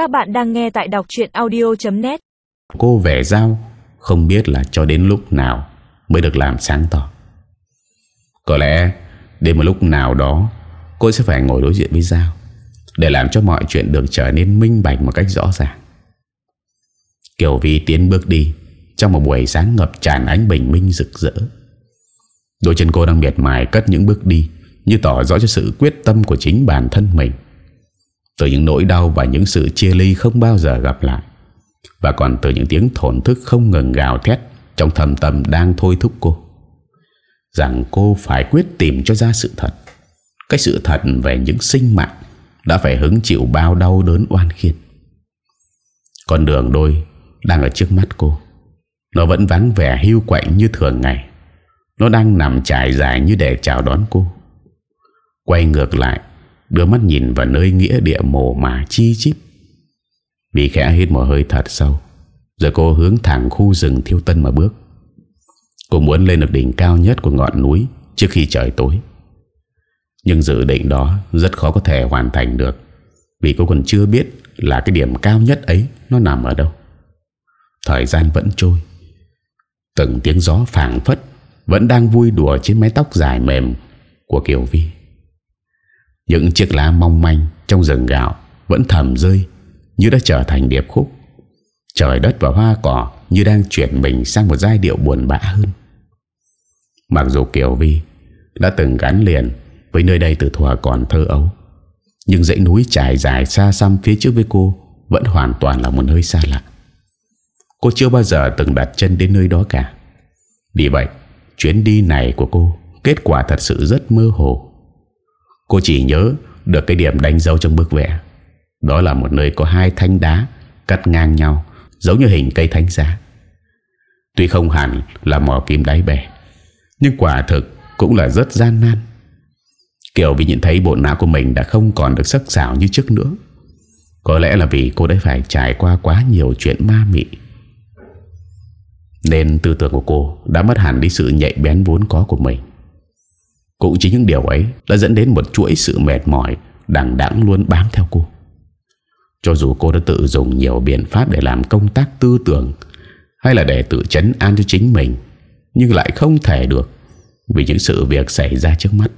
Các bạn đang nghe tại đọc chuyện audio.net Cô vẻ giao Không biết là cho đến lúc nào Mới được làm sáng tỏ. Có lẽ Đến một lúc nào đó, Cô sẽ phải ngồi đối diện với Giao Để làm cho mọi chuyện được trở nên minh bạch Một cách rõ ràng. Kiều Vi tiến bước đi Trong một buổi sáng ngập tràn ánh bình minh rực rỡ. Đôi chân cô đang miệt mài cất những bước đi Như tỏ rõ cho sự quyết tâm của chính bản thân mình. Từ những nỗi đau và những sự chia ly không bao giờ gặp lại. Và còn từ những tiếng thổn thức không ngừng gào thét Trong thầm tâm đang thôi thúc cô. Rằng cô phải quyết tìm cho ra sự thật. Cái sự thật về những sinh mạng Đã phải hứng chịu bao đau đớn oan khiên. Con đường đôi đang ở trước mắt cô. Nó vẫn vắng vẻ hưu quạnh như thường ngày. Nó đang nằm trải dài như để chào đón cô. Quay ngược lại Đưa mắt nhìn vào nơi nghĩa địa mồ mà chi chít. Vì khẽ hít một hơi thật sâu, Rồi cô hướng thẳng khu rừng thiêu tân mà bước. Cô muốn lên được đỉnh cao nhất của ngọn núi Trước khi trời tối. Nhưng dự định đó rất khó có thể hoàn thành được, Vì cô còn chưa biết là cái điểm cao nhất ấy nó nằm ở đâu. Thời gian vẫn trôi, Từng tiếng gió phảng phất Vẫn đang vui đùa trên mái tóc dài mềm Của Kiều Vi. Những chiếc lá mong manh Trong rừng gạo Vẫn thầm rơi Như đã trở thành điệp khúc. Trời đất và hoa cỏ Như đang chuyển mình sang một giai điệu buồn bã hơn. Mặc dù Kiều Vi Đã từng gắn liền Với nơi đây từ thuở còn thơ ấu, Nhưng dãy núi trải dài xa xăm phía trước với cô Vẫn hoàn toàn là một nơi xa lạ. Cô chưa bao giờ từng đặt chân đến nơi đó cả. Vì vậy, Chuyến đi này của cô Kết quả thật sự rất mơ hồ. Cô chỉ nhớ được cái điểm đánh dấu trong bức vẽ. Đó là một nơi có hai thanh đá Cắt ngang nhau, Giống như hình cây thánh giá. Tuy không hẳn là mỏ kim đáy bể Nhưng quả thực Cũng là rất gian nan. Kiểu vì nhìn thấy bộ não của mình Đã không còn được sắc sảo như trước nữa. Có lẽ là vì cô đã phải trải qua quá nhiều chuyện ma mị. Nên tư tưởng của cô đã mất hẳn đi sự nhạy bén vốn có của mình. Cũng chính những điều ấy đã dẫn đến một chuỗi sự mệt mỏi, Đằng đẵng luôn bám theo cô. Cho dù cô đã tự dùng nhiều biện pháp để làm công tác tư tưởng, Hay là để tự chấn an cho chính mình, Nhưng lại không thể được, Vì những sự việc xảy ra trước mắt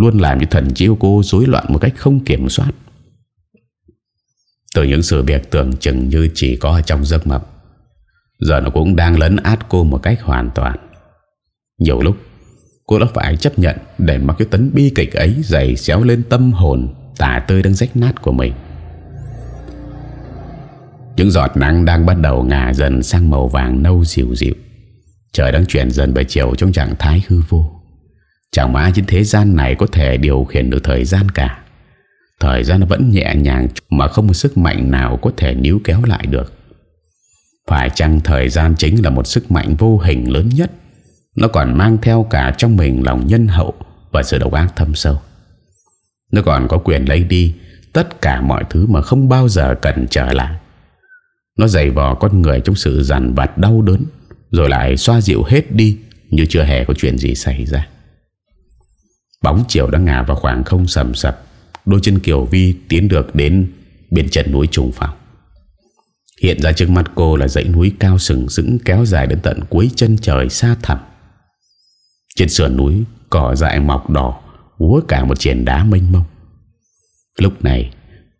Luôn làm cho thần trí của cô rối loạn một cách không kiểm soát. Từ những sự việc tưởng chừng như chỉ có trong giấc mộng, Giờ nó cũng đang lấn át cô một cách hoàn toàn. Nhiều lúc Cô đã phải chấp nhận Để mặc cái tấn bi kịch ấy Dày xéo lên tâm hồn, Tả tơi đang rách nát của mình. Những giọt nắng đang bắt đầu ngả dần sang màu vàng nâu dịu dịu. Trời đang chuyển dần về chiều trong trạng thái hư vô. Chẳng ai trên thế gian này có thể điều khiển được thời gian cả. Thời gian vẫn nhẹ nhàng Mà không một sức mạnh nào có thể níu kéo lại được. Phải chăng thời gian chính là một sức mạnh vô hình lớn nhất? Nó còn mang theo cả trong mình lòng nhân hậu Và sự độc ác thâm sâu. Nó còn có quyền lấy đi Tất cả mọi thứ mà không bao giờ cần trở lại. Nó dày vò con người trong sự dằn vặt đau đớn, Rồi lại xoa dịu hết đi Như chưa hề có chuyện gì xảy ra. Bóng chiều đã ngả vào khoảng không sầm sập, Đôi chân Kiều Vi tiến được đến bên chân núi trùng phòng Hiện ra trước mắt cô là dãy núi cao sừng sững kéo dài đến tận cuối chân trời xa thẳm. Trên sườn núi, cỏ dại mọc đỏ, úa cả một triển đá mênh mông. Lúc này,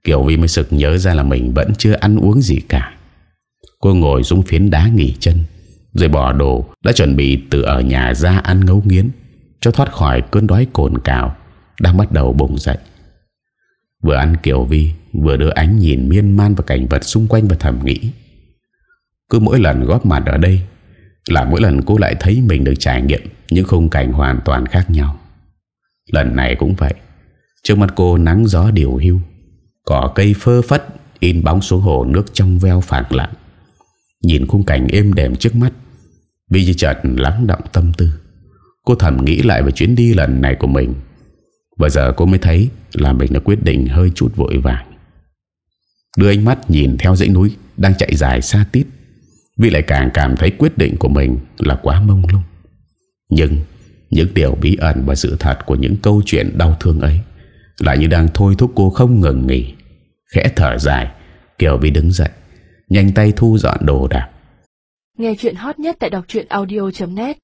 Kiều Vi mới sực nhớ ra là mình vẫn chưa ăn uống gì cả. Cô ngồi xuống phiến đá nghỉ chân, rồi bỏ đồ đã chuẩn bị từ ở nhà ra ăn ngấu nghiến, cho thoát khỏi cơn đói cồn cào đang bắt đầu bùng dậy. Vừa ăn Kiều Vi Vừa đưa ánh nhìn miên man vào cảnh vật xung quanh và thầm nghĩ Cứ mỗi lần góp mặt ở đây là mỗi lần cô lại thấy mình được trải nghiệm Những khung cảnh hoàn toàn khác nhau. Lần này cũng vậy. Trước mặt cô nắng gió điều hưu, Cỏ cây phơ phất, In bóng xuống hồ nước trong veo phản lặng Nhìn khung cảnh êm đềm trước mắt Vì chỉ chợt lắng động tâm tư. Cô thầm nghĩ lại về chuyến đi lần này của mình. Và giờ cô mới thấy Là mình đã quyết định hơi chút vội vàng. Đưa ánh mắt nhìn theo dãy núi Đang chạy dài xa tít vì lại càng cảm thấy quyết định của mình Là quá mông lung. Nhưng những điều bí ẩn và sự thật Của những câu chuyện đau thương ấy Lại như đang thôi thúc cô không ngừng nghỉ, Khẽ thở dài Kiều Vi đứng dậy, Nhanh tay thu dọn đồ đạc. Nghe chuyện hot nhất tại đọc audio.net